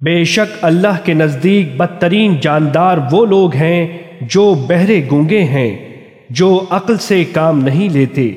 بے شک اللہ کے نزدیک بدترین جاندار وہ لوگ ہیں جو بہرے گونگے ہیں، جو عقل سے کام نہیں لیتے۔